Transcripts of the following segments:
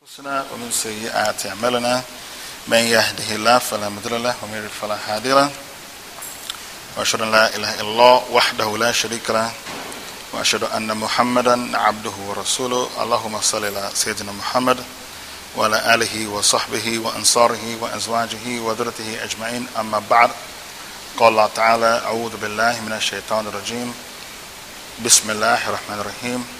أنفسنا ومن سيئات أعمالنا من يهده الله فلا مضل له ومن يضلل فلا هادي له. وأشهد أن لا إله إلا الله وحده لا شريك له. وأشهد أن محمدا عبده ورسوله. اللهم صل على سيدنا محمد وعلى آله وصحبه وأنصاره وأزواجه وذرته أجمعين. أما بعد قال الله تعالى أعوذ بالله من الشيطان الرجيم. بسم الله الرحمن الرحيم.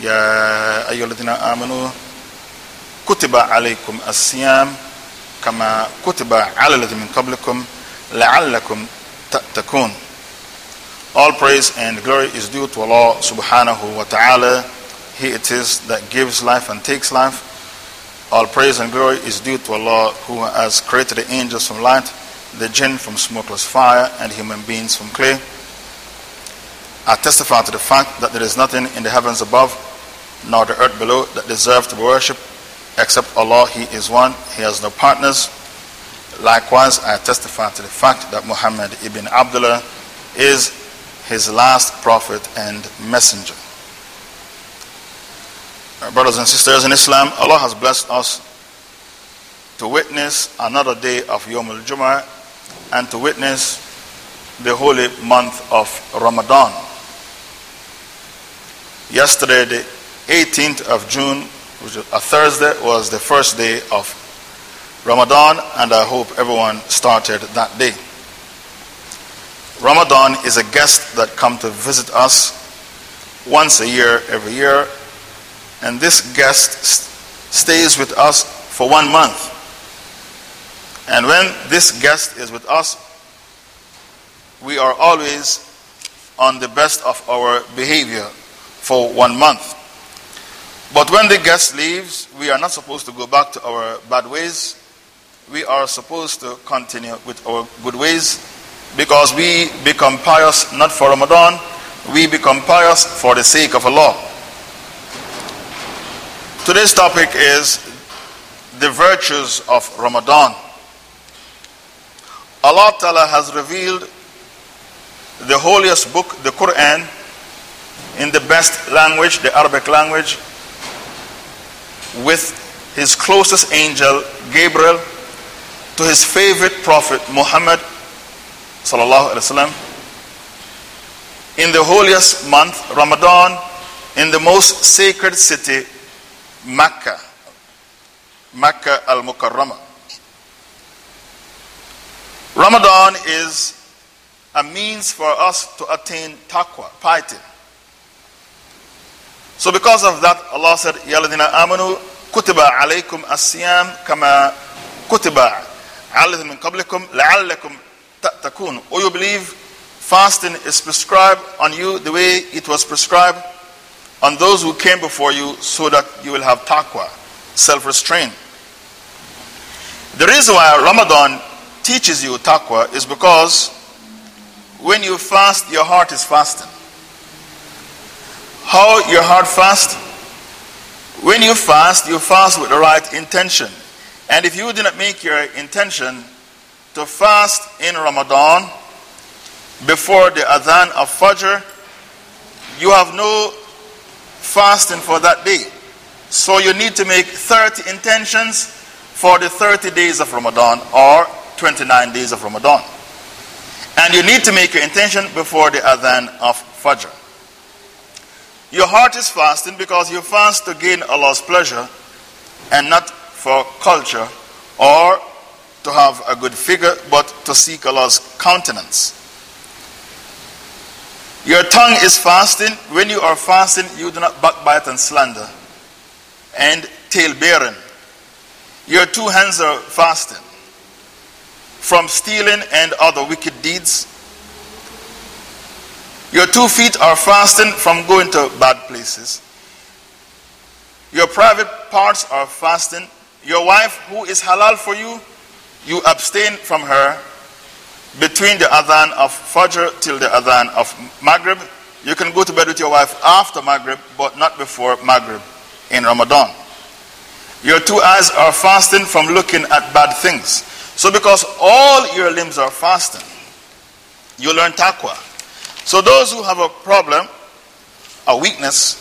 يا أيها الذين آمنوا كتب عليكم الصيام كما كتب على الذين من قبلكم لعلكم تتقون All praise and glory is due to Allah subhanahu wa ta'ala. He it is that gives life and takes life. All praise and glory is due to Allah who has created the angels from light, the jinn from smokeless fire, and human beings from clay. I testify to the fact that there is nothing in the heavens above nor the earth below that deserve to be worshipped except Allah. He is one, He has no partners. Likewise, I testify to the fact that Muhammad ibn Abdullah is his last prophet and messenger. Brothers and sisters in Islam, Allah has blessed us to witness another day of Yom al Jum'ah and to witness the holy month of Ramadan. Yesterday, the 18th of June, which is a Thursday, was the first day of Ramadan, and I hope everyone started that day. Ramadan is a guest that come to visit us once a year, every year, and this guest stays with us for one month. And when this guest is with us, we are always on the best of our behavior for one month. But when the guest leaves, we are not supposed to go back to our bad ways. We are supposed to continue with our good ways because we become pious not for Ramadan, we become pious for the sake of Allah. Today's topic is the virtues of Ramadan. Allah Ta'ala has revealed the holiest book, the Quran, in the best language, the Arabic language, with his closest angel, Gabriel, to his favorite prophet, Muhammad, in the holiest month, Ramadan, in the most sacred city, Mecca, Mecca al Mukarramah. Ramadan is a means for us to attain taqwa, piety. So because of that, Allah said, Ya amanu, kutiba alaykum as-siyam kama kutiba alayhim min qablikum la'allakum ta'takun. O you believe, fasting is prescribed on you the way it was prescribed on those who came before you so that you will have taqwa, self-restraint. The reason why Ramadan teaches you taqwa is because when you fast, your heart is fasting. How your heart fast? When you fast, you fast with the right intention. And if you do not make your intention to fast in Ramadan before the adhan of Fajr, you have no fasting for that day. So you need to make 30 intentions for the 30 days of Ramadan or 29 days of Ramadan. And you need to make your intention before the adhan of Fajr. Your heart is fasting because you fast to gain Allah's pleasure and not for culture or to have a good figure, but to seek Allah's countenance. Your tongue is fasting. When you are fasting, you do not backbite and slander and tail bearing. Your two hands are fasting from stealing and other wicked deeds. Your two feet are fasting from going to bad places. Your private parts are fasting. Your wife, who is halal for you, you abstain from her between the adhan of Fajr till the adhan of Maghrib. You can go to bed with your wife after Maghrib, but not before Maghrib in Ramadan. Your two eyes are fasting from looking at bad things. So, because all your limbs are fasting, you learn taqwa. So, those who have a problem, a weakness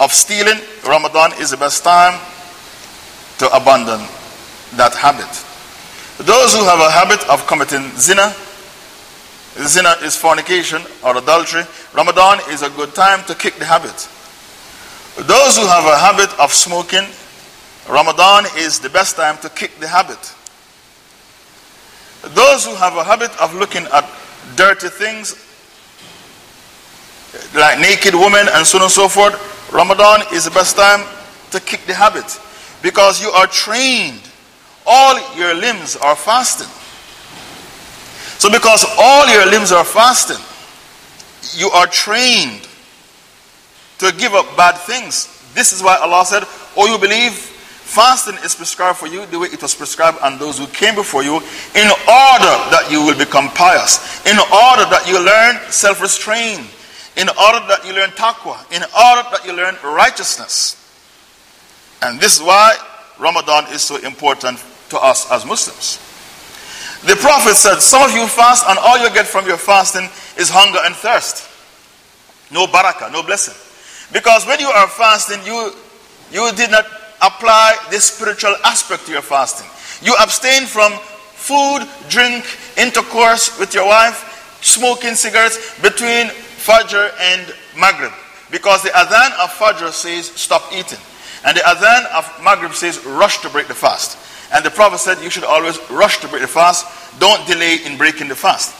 of stealing, Ramadan is the best time to abandon that habit. Those who have a habit of committing zina, zina is fornication or adultery, Ramadan is a good time to kick the habit. Those who have a habit of smoking, Ramadan is the best time to kick the habit. Those who have a habit of looking at dirty things, like naked women and so on and so forth, Ramadan is the best time to kick the habit because you are trained. All your limbs are fasting. So, because all your limbs are fasting, you are trained to give up bad things. This is why Allah said, Oh, you believe fasting is prescribed for you the way it was prescribed on those who came before you, in order that you will become pious, in order that you learn self restraint, in order that you learn taqwa, in order that you learn righteousness. And this is why Ramadan is so important to us as Muslims. The Prophet said, Some of you fast, and all you get from your fasting is hunger and thirst. No barakah, no blessing. Because when you are fasting, you, you did not apply the spiritual aspect to your fasting. You abstain from food, drink, intercourse with your wife, smoking cigarettes between Fajr and Maghrib. Because the Adhan of Fajr says stop eating. And the Adhan of Maghrib says rush to break the fast. And the Prophet said you should always rush to break the fast. Don't delay in breaking the fast.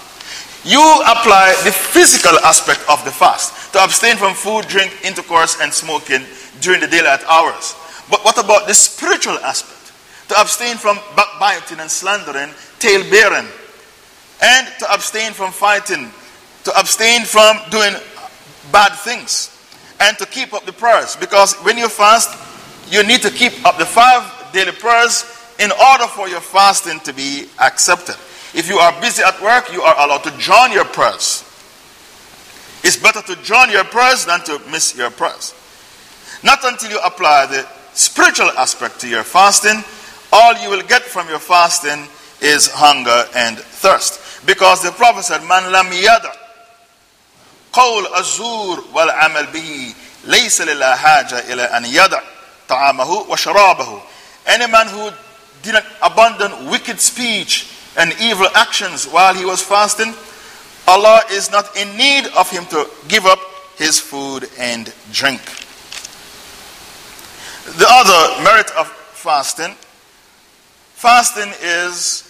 You apply the physical aspect of the fast to abstain from food, drink, intercourse, and smoking during the daylight hours. But what about the spiritual aspect? To abstain from backbiting and slandering, tale bearing, and to abstain from fighting, to abstain from doing bad things, and to keep up the prayers. Because when you fast, you need to keep up the five daily prayers in order for your fasting to be accepted. If you are busy at work, you are allowed to join your prayers. It's better to join your prayers than to miss your prayers. Not until you apply the spiritual aspect to your fasting, all you will get from your fasting is hunger and thirst. Because the Prophet said, Man lam yada wal amal bihi laysa lillah haja ila an yada ta'amahu wa sharabahu. Any man who did not abandon wicked speech and evil actions while he was fasting, Allah is not in need of him to give up his food and drink. The other merit of fasting fasting is,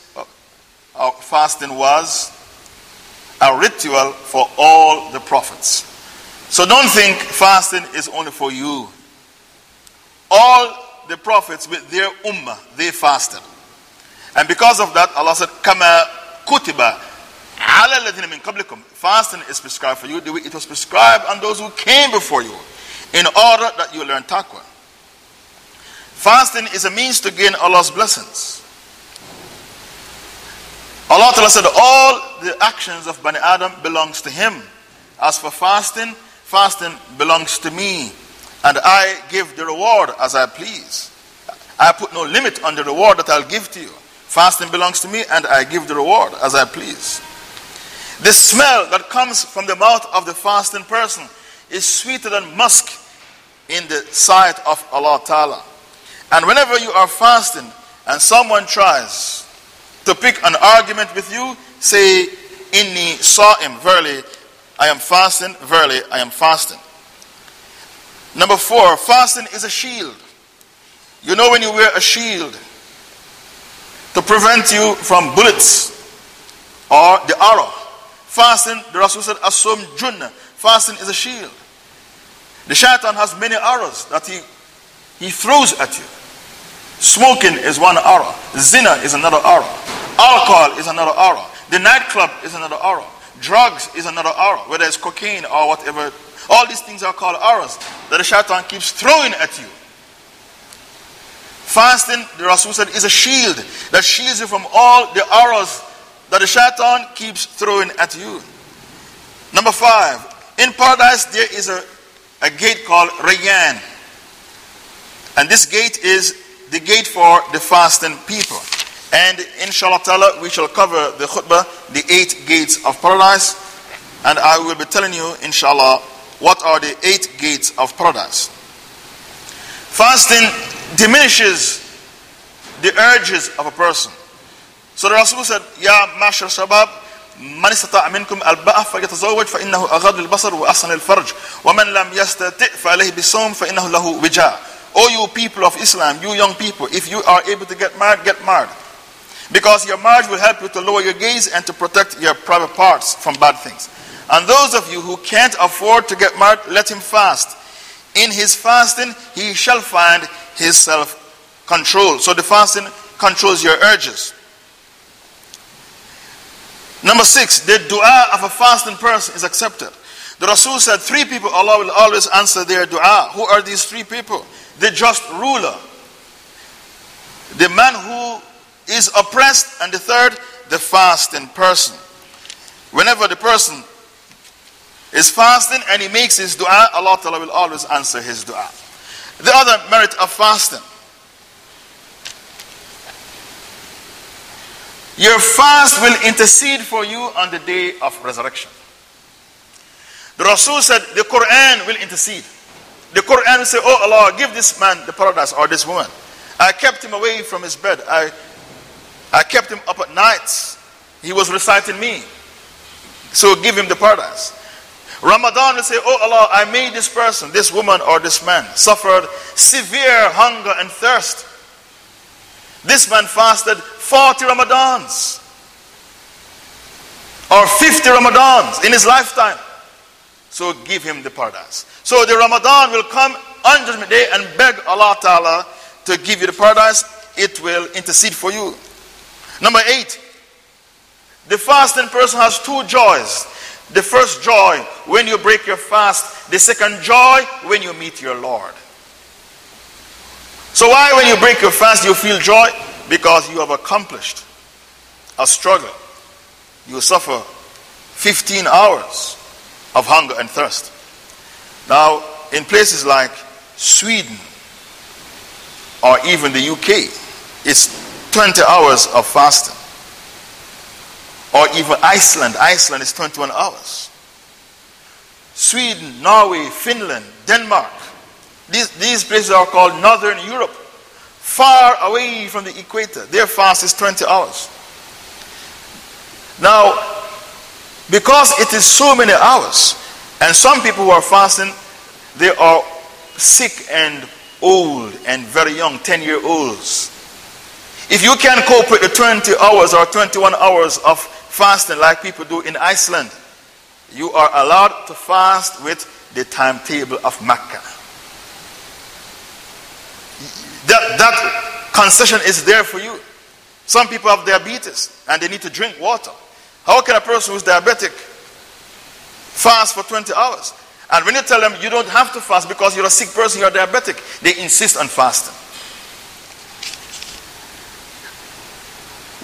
uh, fasting was a ritual for all the prophets. So don't think fasting is only for you. All the prophets with their ummah, they fasted. And because of that, Allah said, Kama kutiba ala min qablikum. Fasting is prescribed for you it was prescribed on those who came before you in order that you learn taqwa. Fasting is a means to gain Allah's blessings. Allah Ta'ala said, all the actions of Bani Adam belongs to him. As for fasting, fasting belongs to me. And I give the reward as I please. I put no limit on the reward that I'll give to you. Fasting belongs to me, and I give the reward as I please. The smell that comes from the mouth of the fasting person is sweeter than musk in the sight of Allah Ta'ala. And whenever you are fasting and someone tries to pick an argument with you, say, Inni saw him. verily, I am fasting, verily, I am fasting. Number four, fasting is a shield. You know when you wear a shield, to prevent you from bullets or the arrow. Fasting, the Rasul said, Asum Junnah. Fasting is a shield. The shaitan has many arrows that he, he throws at you. Smoking is one arrow. Zina is another arrow. Alcohol is another arrow. The nightclub is another arrow. Drugs is another arrow, whether it's cocaine or whatever. All these things are called arrows that the shaitan keeps throwing at you. Fasting, the Rasul said, is a shield that shields you from all the arrows that the shaitan keeps throwing at you. Number five, in paradise there is a, a gate called Rayyan. And this gate is the gate for the fasting people. And inshallah ta'ala, we shall cover the khutbah, the eight gates of paradise. And I will be telling you, inshallah, what are the eight gates of paradise. Fasting diminishes the urges of a person. So the Rasul said, Ya mashar shabab, من استطاع منكم الباء فليتزوج فإنه أغض البصر وأحسن الفرج ومن لم يستطع فعليه بالصوم فإنه له وجاء O you people of Islam, you young people, if you are able to get married, get married. Because your marriage will help you to lower your gaze and to protect your private parts from bad things. And those of you who can't afford to get married, let him fast. In his fasting, he shall find his self control. So the fasting controls your urges. Number six, the dua of a fasting person is accepted. The Rasul said, Three people Allah will always answer their dua. Who are these three people? the just ruler, the man who is oppressed, and the third, the fasting person. Whenever the person is fasting and he makes his dua, Allah Ta'ala will always answer his dua. The other merit of fasting. Your fast will intercede for you on the day of resurrection. The Rasul said the Quran will intercede. The Quran will say, Oh Allah, give this man the paradise or this woman. I kept him away from his bed. I, I kept him up at night. He was reciting me. So give him the paradise. Ramadan will say, Oh Allah, I made this person, this woman or this man, suffered severe hunger and thirst. This man fasted 40 Ramadans or 50 Ramadans in his lifetime. So give him the paradise. So the Ramadan will come on Judgment Day and beg Allah Ta'ala to give you the paradise. It will intercede for you. Number eight, the fasting person has two joys. The first joy when you break your fast, the second joy when you meet your Lord. So, why, when you break your fast, you feel joy? Because you have accomplished a struggle. You suffer 15 hours of hunger and thirst. Now, in places like Sweden or even the UK, it's 20 hours of fasting. Or even Iceland, Iceland is 21 hours. Sweden, Norway, Finland, Denmark, these, these places are called Northern Europe, far away from the equator. Their fast is 20 hours. Now, because it is so many hours. And some people who are fasting, they are sick and old and very young, 10 year olds. If you can cope with the 20 hours or 21 hours of fasting like people do in Iceland, you are allowed to fast with the timetable of Mecca. That, that concession is there for you. Some people have diabetes and they need to drink water. How can a person who's diabetic fast for 20 hours? And when you tell them you don't have to fast because you're a sick person, you're diabetic, they insist on fasting.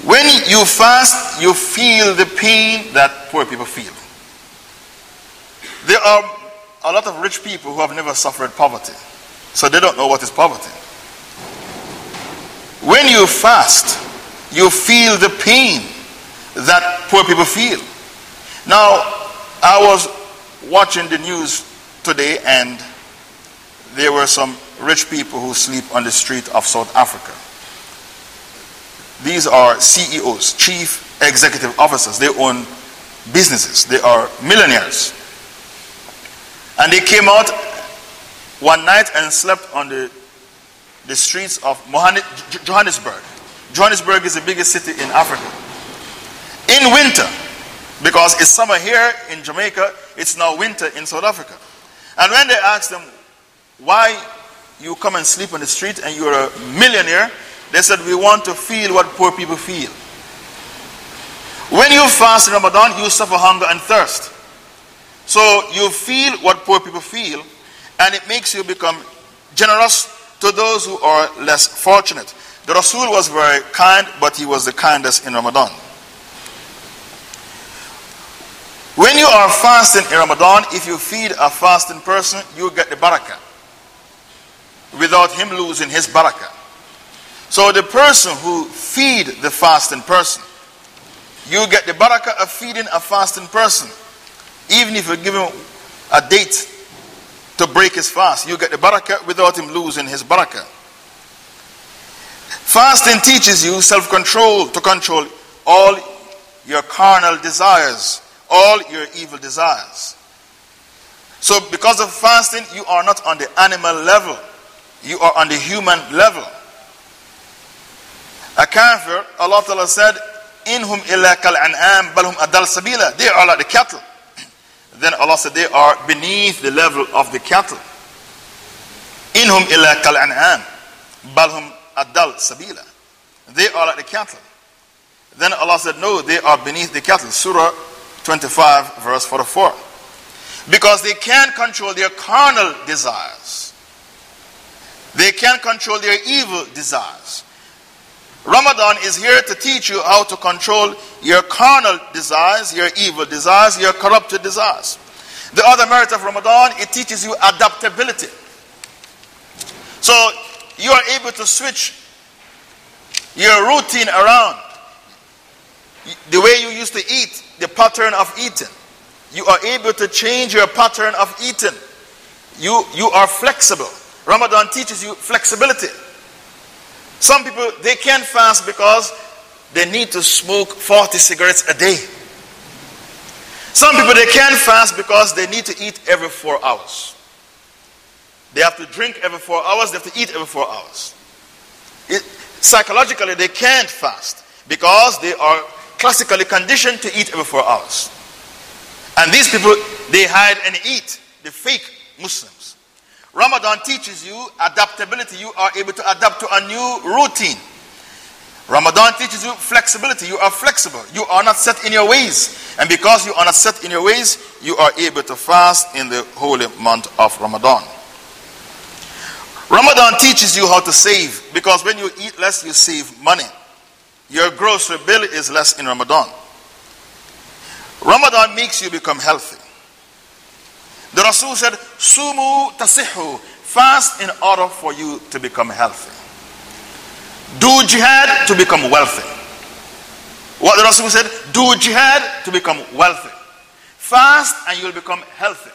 When you fast, you feel the pain that poor people feel. There are a lot of rich people who have never suffered poverty, so they don't know what is poverty. When you fast, you feel the pain that poor people feel. Now, I was watching the news today and there were some rich people who sleep on the street of South Africa. These are CEOs, chief executive officers. They own businesses. They are millionaires. And they came out one night and slept on the, the streets of Johannesburg. Johannesburg is the biggest city in Africa in winter because it's summer here in Jamaica, it's now winter in South Africa. And when they asked them why you come and sleep on the street and you're a millionaire, they said, We want to feel what poor people feel. When you fast in Ramadan, you suffer hunger and thirst. So you feel what poor people feel, and it makes you become generous to those who are less fortunate. The Rasul was very kind, but he was the kindest in Ramadan. When you are fasting in Ramadan, if you feed a fasting person, you get the barakah without him losing his barakah. So the person who feed the fasting person, you get the barakah of feeding a fasting person. Even if you give him a date to break his fast, you get the barakah without him losing his barakah. Fasting teaches you self control to control all your carnal desires all your evil desires. So, because of fasting, you are not on the animal level, you are on the human level. A kafir, Allah Ta'ala said, Inhum illa kal an'am balhum adal sabila. They are like the cattle. Then Allah said, they are beneath the level of the cattle. Inhum illa kal an'am balhum adal sabila. They are like the cattle. Then Allah said, no, they are beneath the cattle. Surah 25, verse 44. Because they can't control their carnal desires, they can't control their evil desires. Ramadan is here to teach you how to control your carnal desires, your evil desires, your corrupted desires. The other merit of Ramadan, it teaches you adaptability. So you are able to switch your routine around. The way you used to eat, the pattern of eating. You are able to change your pattern of eating. You, you are flexible. Ramadan teaches you flexibility. Some people, they can't fast because they need to smoke 40 cigarettes a day. Some people, they can't fast because they need to eat every four hours. They have to drink every four hours, they have to eat every four hours. It, psychologically, they can't fast because they are classically conditioned to eat every four hours. And these people, they hide and eat, the fake Muslims. Ramadan teaches you adaptability. You are able to adapt to a new routine. Ramadan teaches you flexibility. You are flexible. You are not set in your ways. And because you are not set in your ways, you are able to fast in the holy month of Ramadan. Ramadan teaches you how to save because when you eat less, you save money. Your grocery bill is less in Ramadan. Ramadan makes you become healthy. The Rasul said, Sumu tasihu, fast in order for you to become healthy. Do jihad to become wealthy. What the Rasul said, do jihad to become wealthy. Fast and you'll become healthy.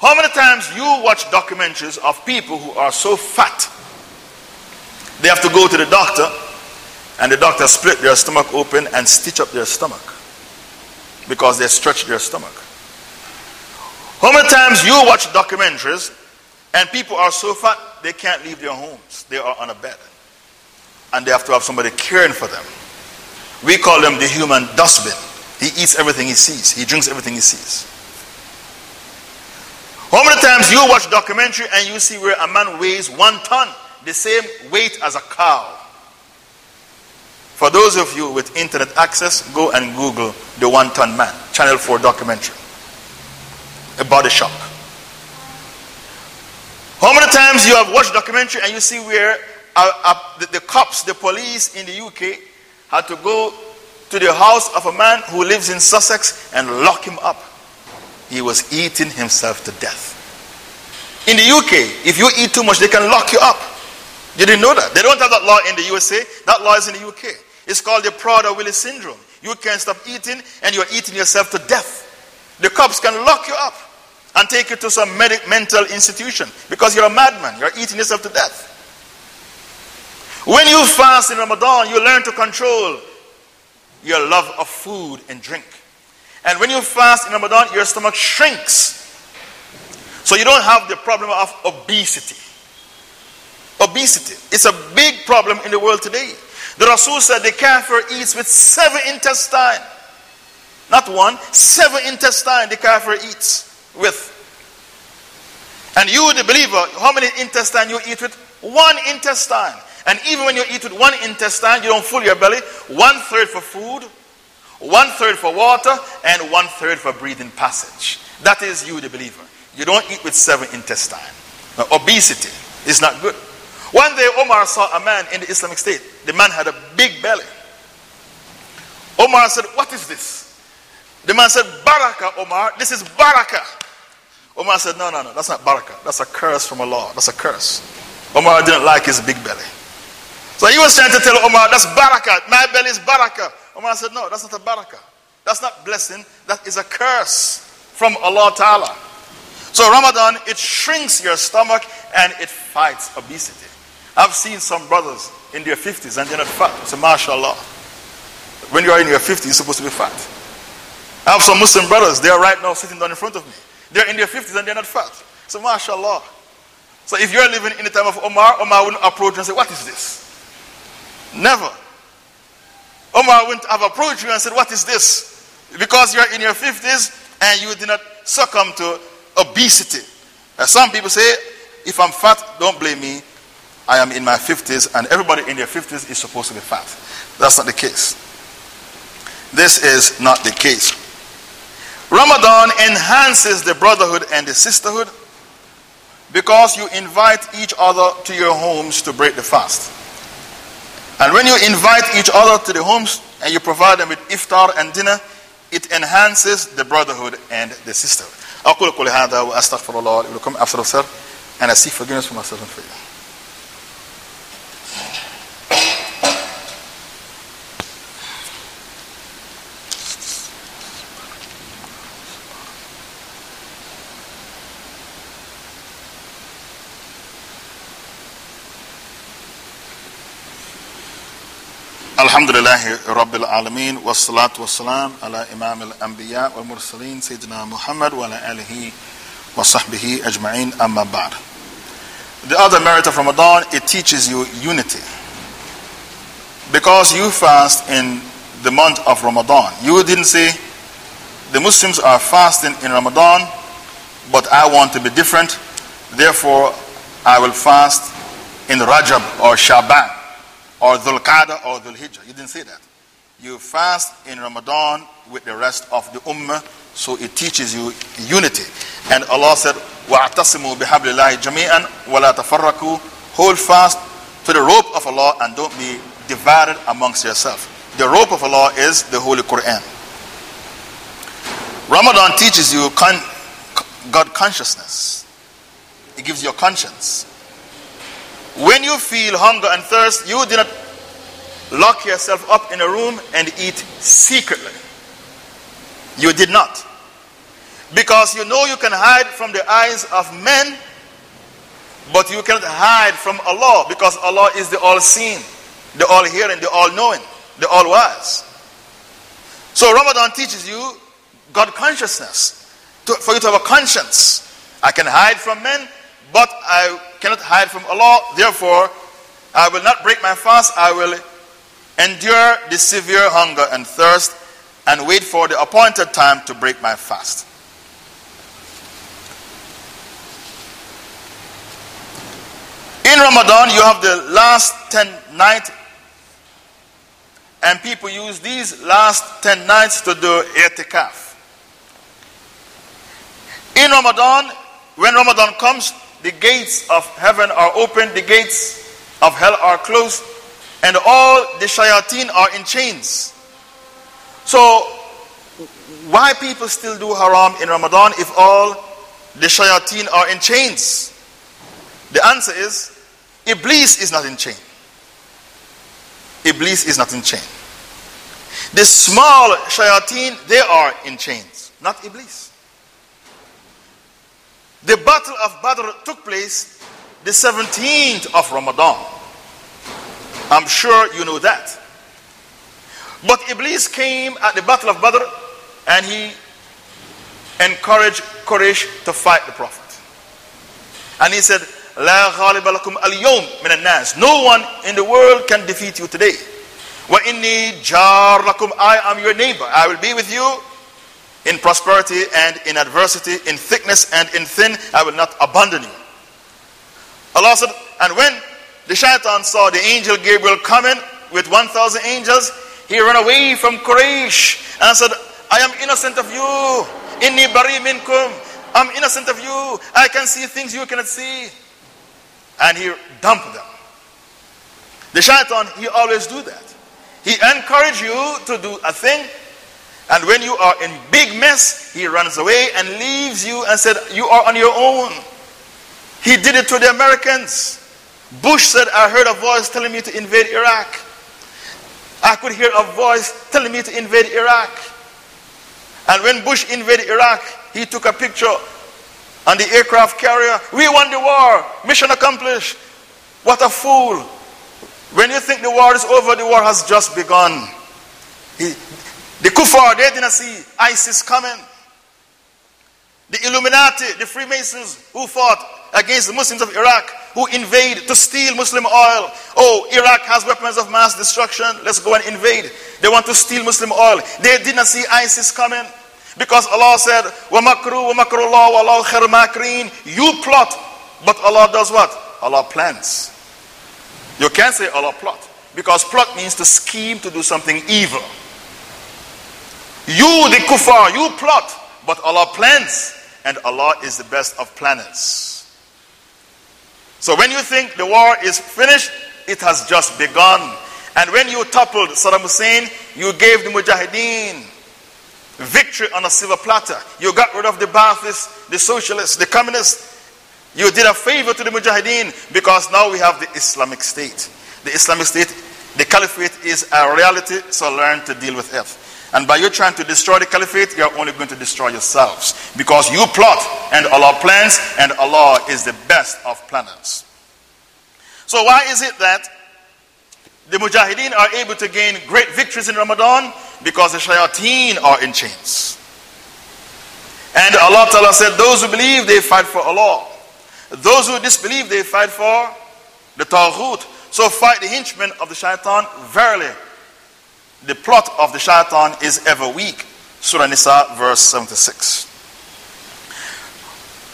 How many times you watch documentaries of people who are so fat, they have to go to the doctor and the doctor split their stomach open and stitch up their stomach because they stretched their stomach. How many times you watch documentaries and people are so fat they can't leave their homes? They are on a bed. And they have to have somebody caring for them. We call them the human dustbin. He eats everything he sees, he drinks everything he sees. How many times you watch documentary and you see where a man weighs one ton, the same weight as a cow? For those of you with internet access, go and Google The One Ton Man, Channel 4 documentary. A body shock. How many times you have watched documentary and you see where uh, uh, the, the cops, the police in the UK had to go to the house of a man who lives in Sussex and lock him up. He was eating himself to death. In the UK, if you eat too much, they can lock you up. You didn't know that. They don't have that law in the USA. That law is in the UK. It's called the Prader-Willi syndrome. You can't stop eating and you're eating yourself to death. The cops can lock you up and take you to some medic- mental institution because you're a madman. You're eating yourself to death. When you fast in Ramadan, you learn to control your love of food and drink. And when you fast in Ramadan, your stomach shrinks. So you don't have the problem of obesity. Obesity. It's a big problem in the world today. The Rasul said the kafir eats with seven intestine. Not one, seven intestine the kafir eats with. And you, the believer, how many intestine you eat with? One intestine. And even when you eat with one intestine, you don't fill your belly. One third for food, one third for water, and one third for breathing passage. That is you, the believer. You don't eat with seven intestine. Obesity is not good. One day, Omar saw a man in the Islamic State. The man had a big belly. Omar said, What is this? The man said, Baraka, Omar. This is Baraka. Omar said, No, no, no, that's not Baraka. That's a curse from Allah. That's a curse. Omar didn't like his big belly. So he was trying to tell Omar, That's Baraka. My belly is Baraka. Omar said, No, that's not a Baraka. That's not blessing. That is a curse from Allah Ta'ala. So Ramadan, it shrinks your stomach and it fights obesity. I've seen some brothers in their 50s and they're not fat. So mashallah. When you are in your 50s, you're supposed to be fat. I have some Muslim brothers, they are right now sitting down in front of me. They're in their 50s and they're not fat. So mashallah. So if you're living in the time of Omar, Omar wouldn't approach you and say, What is this? Never. Omar wouldn't have approached you and said, What is this? Because you're in your 50s and you did not succumb to obesity. Some people say, If I'm fat, don't blame me. I am in my 50s, and everybody in their 50s is supposed to be fat. That's not the case. This is not the case. Ramadan enhances the brotherhood and the sisterhood because you invite each other to your homes to break the fast. And when you invite each other to the homes and you provide them with iftar and dinner, it enhances the brotherhood and the sisterhood. أقول قولي هذا وأستغفر الله لكم أفضل and I seek forgiveness for myself and for you. الحمد لله رب العالمين والصلاة والسلام على إمام الأنبياء والمرسلين سيدنا محمد وعلى آله وصحبه أجمعين أما بعد The other merit of Ramadan, it teaches you unity. Because you fast in the month of Ramadan. You didn't say, the Muslims are fasting in Ramadan, but I want to be different. Therefore, I will fast in Rajab or Shaban or Dhul Qa'dah or Dhul Hijjah. You didn't say that. You fast in Ramadan with the rest of the Ummah, so it teaches you unity. And Allah said, وَاعْتَصِمُوا بِحَبْلِ اللَّهِ جَمِيعًا وَلَا تَفَرَّقُوا Hold fast to the rope of Allah and don't be divided amongst yourself. The rope of Allah is the Holy Quran. Ramadan teaches you con- God consciousness. It gives you a conscience. When you feel hunger and thirst, you do not lock yourself up in a room and eat secretly. You did not. Because you know you can hide from the eyes of men, but you cannot hide from Allah because Allah is the all seeing, the all hearing, the all knowing, the all wise. So Ramadan teaches you God consciousness to, for you to have a conscience. I can hide from men, but I cannot hide from Allah. Therefore, I will not break my fast. I will endure the severe hunger and thirst and wait for the appointed time to break my fast. In Ramadan, you have the last 10 nights, and people use these last 10 nights to do i'tikaf. In Ramadan, when Ramadan comes, the gates of heaven are open, the gates of hell are closed, and all the shayateen are in chains. So, why people still do haram in Ramadan if all the shayateen are in chains? The answer is Iblis is not in chain. Iblis is not in chain. The small shayateen, they are in chains, not Iblis. The battle of Badr took place the 17th of Ramadan. I'm sure you know that. But Iblis came at the battle of Badr and he encouraged Quraysh to fight the Prophet. And he said, لا غالب لكم اليوم من الناس. No one in the world can defeat you today. وإني جار لكم. I am your neighbor. I will be with you in prosperity and in adversity, in thickness and in thin, I will not abandon you. Allah said, and when the shaitan saw the angel Gabriel coming with 1,000 angels, he ran away from Quraysh and said, I am innocent of you. Inni bari minkum. I'm innocent of you. I can see things you cannot see. and he dumped them. The shaitan, he always do that. He encourage you to do a thing, and when you are in big mess, he runs away and leaves you and said, You are on your own. He did it to the Americans. Bush said, I heard a voice telling me to invade Iraq. I could hear a voice telling me to invade Iraq. And when Bush invaded Iraq, he took a picture on the aircraft carrier. We won the war. Mission accomplished. What a fool. When you think the war is over, the war has just begun. He, the Kuffar, they didn't see ISIS coming. The Illuminati, the Freemasons who fought against the Muslims of Iraq, who invade to steal Muslim oil. Oh, Iraq has weapons of mass destruction. Let's go and invade. They want to steal Muslim oil. They did not see ISIS coming. Because Allah said, وَمَكْرُوا وَمَكْرُ اللَّهُ وَاللَّهُ خَيْرُ مَاكِرِينَ You plot, but Allah does what? Allah plans. You can't say Allah plot. Because plot means to scheme to do something evil. You, the kuffar, you plot, but Allah plans. And Allah is the best of planners. So when you think the war is finished, it has just begun. And when you toppled Saddam Hussein, you gave the Mujahideen victory on a silver platter. You got rid of the Baathists, the socialists, the communists. You did a favor to the Mujahideen because now we have the Islamic State. The Islamic State, the Caliphate is a reality, so learn to deal with it. And by you trying to destroy the Caliphate, you're only going to destroy yourselves because you plot and Allah plans, and Allah is the best of planners. So, why is it that the Mujahideen are able to gain great victories in Ramadan because the shayateen are in chains. And Allah Ta'ala said, Those who believe, they fight for Allah. Those who disbelieve, they fight for the Taghut. So fight the henchmen of the shaitan. Verily, the plot of the shaitan is ever weak. Surah Nisa, verse 76.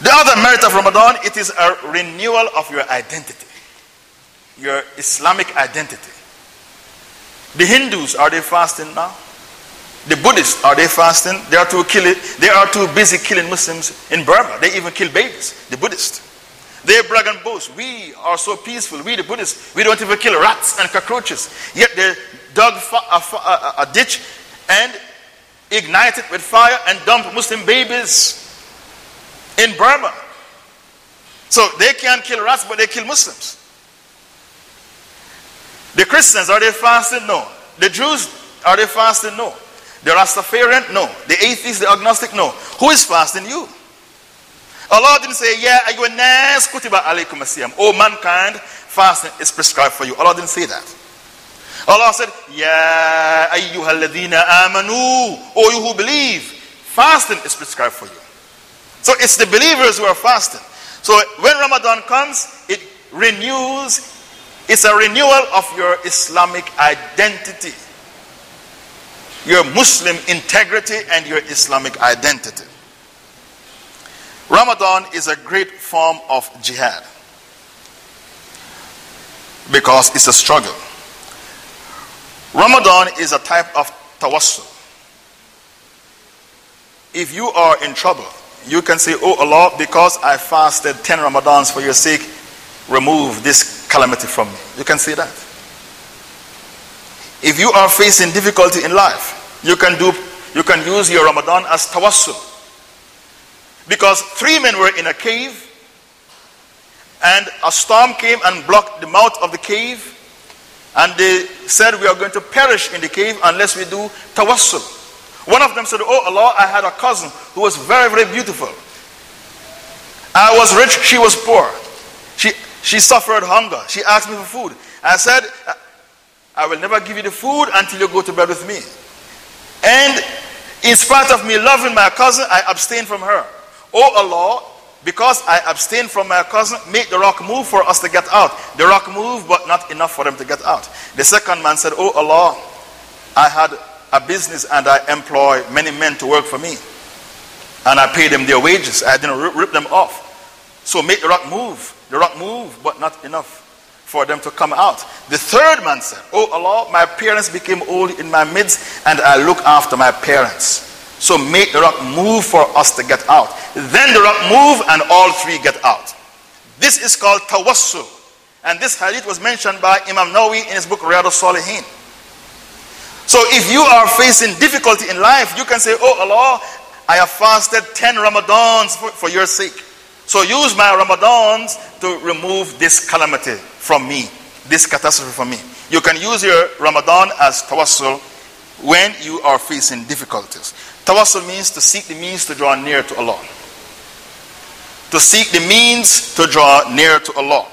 The other merit of Ramadan, it is a renewal of your identity, your Islamic identity. The Hindus, are they fasting now? The Buddhists, are they fasting? They are too they are too busy killing Muslims in Burma. They even kill babies, the Buddhists. They brag and boast. We are so peaceful. We, the Buddhists, we don't even kill rats and cockroaches. Yet they dug a, a, ditch and ignited with fire and dump Muslim babies in Burma. So they can't kill rats, but they kill Muslims. The Christians, are they fasting? No. The Jews, are they fasting? No. The Rastafarian? No. The atheist, the agnostic? No. Who is fasting? You. Allah didn't say, Yeah, are you a nas kutiba alaykum asiyam. Oh, mankind, fasting is prescribed for you. Allah didn't say that. Allah said, Ya ayyuhalladhina amanu. Oh, you who believe, fasting is prescribed for you. So it's the believers who are fasting. So when Ramadan comes, it renews it's a renewal of your Islamic identity, your Muslim integrity, and your Islamic identity. Ramadan is a great form of jihad because it's a struggle. Ramadan is a type of tawassul. If you are in trouble, you can say, Oh Allah, because I fasted 10 Ramadans for your sake, remove this calamity from me. You can say that. If you are facing difficulty in life, you can do you can use your Ramadan as tawassul. Because three men were in a cave and a storm came and blocked the mouth of the cave and they said we are going to perish in the cave unless we do tawassul. One of them said, Oh Allah, I had a cousin who was very, very beautiful. I was rich, she was poor. She she suffered hunger. She asked me for food. I said, I will never give you the food until you go to bed with me. And in spite of me loving my cousin, I abstained from her. Oh Allah, because I abstained from my cousin, make the rock move for us to get out. The rock moved, but not enough for them to get out. The second man said, Oh Allah, I had a business and I employ many men to work for me. And I pay them their wages. I didn't rip them off. So make the rock move. The rock moved, but not enough for them to come out. The third man said, Oh Allah, my parents became old in my midst, and I look after my parents. So make the rock move for us to get out. Then the rock move, and all three get out. This is called tawassul. And this hadith was mentioned by Imam Nawawi in his book Riyadh al-Salihin. So if you are facing difficulty in life, you can say, Oh Allah, I have fasted 10 Ramadans for, for your sake. So use my Ramadans to remove this calamity from me, this catastrophe from me. You can use your Ramadan as tawassul when you are facing difficulties. Tawassul means to seek the means to draw near to Allah. To seek the means to draw near to Allah.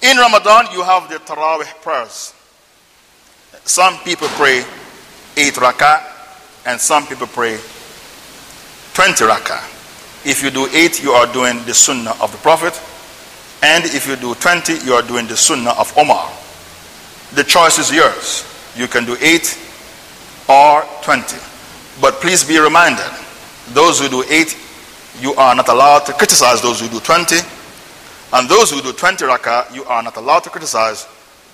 In Ramadan, you have the Tarawih prayers. Some people pray 8 rakah, and some people pray 20 rakah. If you do 8, you are doing the sunnah of the Prophet. And if you do 20, you are doing the sunnah of Omar. The choice is yours. You can do 8 or 20. But please be reminded those who do 8, you are not allowed to criticize those who do 20. And those who do 20 rakah, you are not allowed to criticize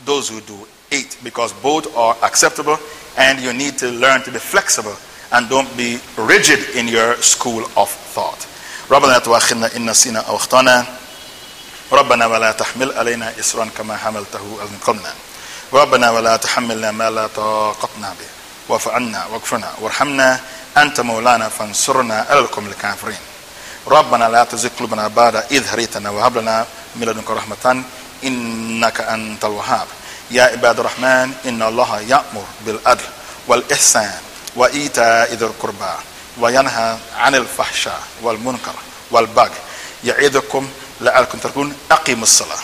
those who do 8 because both are acceptable and you need to learn to be flexible and don't be rigid in your school of thought. ربنا تواخذنا إن نسينا أو أخطأنا ربنا ولا تحمل علينا إسرا كما حملته من قبلنا ربنا ولا تحملنا ما لا طاقتنا به واعف عنا واغفرنا وارحمنا. أنت مولانا فانصرنا على القوم الكافرين. ربنا لا تزغ قلوبنا بعد إذ هديتنا وهب لنا من لدنك رحمة. إنك أنت الوهاب. يا عباد الرحمن إن الله يأمر بالعدل والإحسان وإيتاء ذي القربى وينهى عن الفحشاء والمنكر والبغي. يعظكم لعلكم تركون. أقيموا الصلاة.